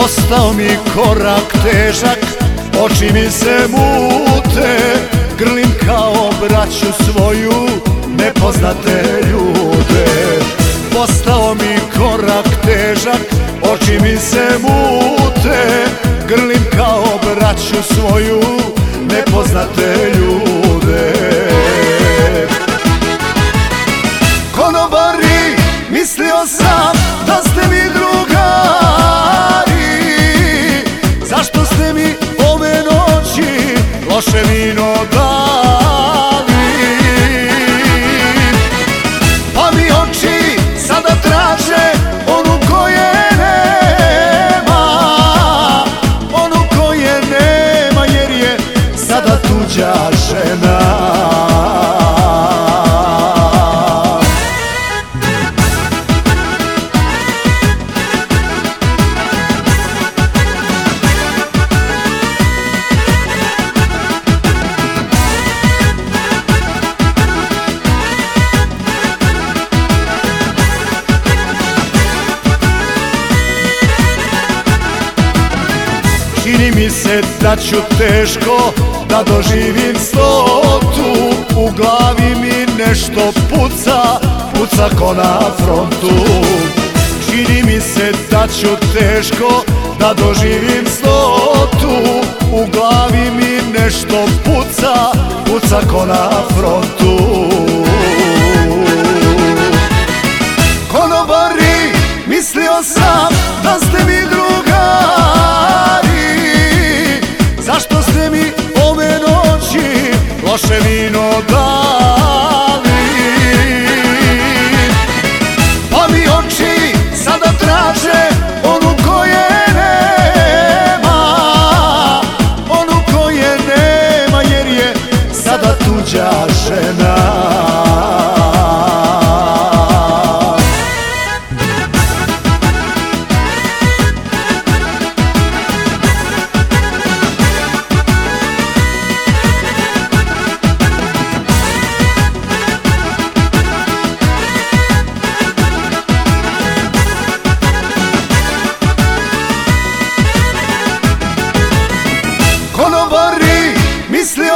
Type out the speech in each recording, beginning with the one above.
Postao mi korak težak, oči mi se mute Grlim kao braću svoju, nepoznate ljude. Postao mi korak težak, oči mi se mute Grlim kao braću svoju, nepoznate ljude. Konobari, mislio sam tuđa Čini mi se da ću teško da doživim stotu. U glavi mi nešto puca, puca ko na frontu. Čini mi se da ću teško da doživim stotu. U glavi mi nešto puca, puca ko na frontu. Konobari, mislio sam da ste mi loše vino dali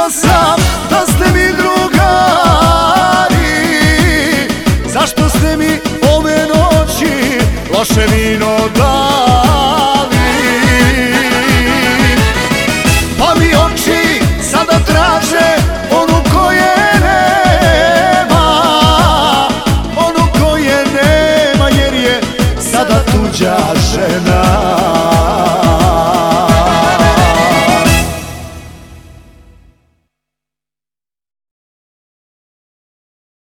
sam da ste mi drugari? Zašto ste mi ove noći loše vino dali? Pa mi oči sada traže onu koje nema Onu koje nema jer je sada tuđa žena.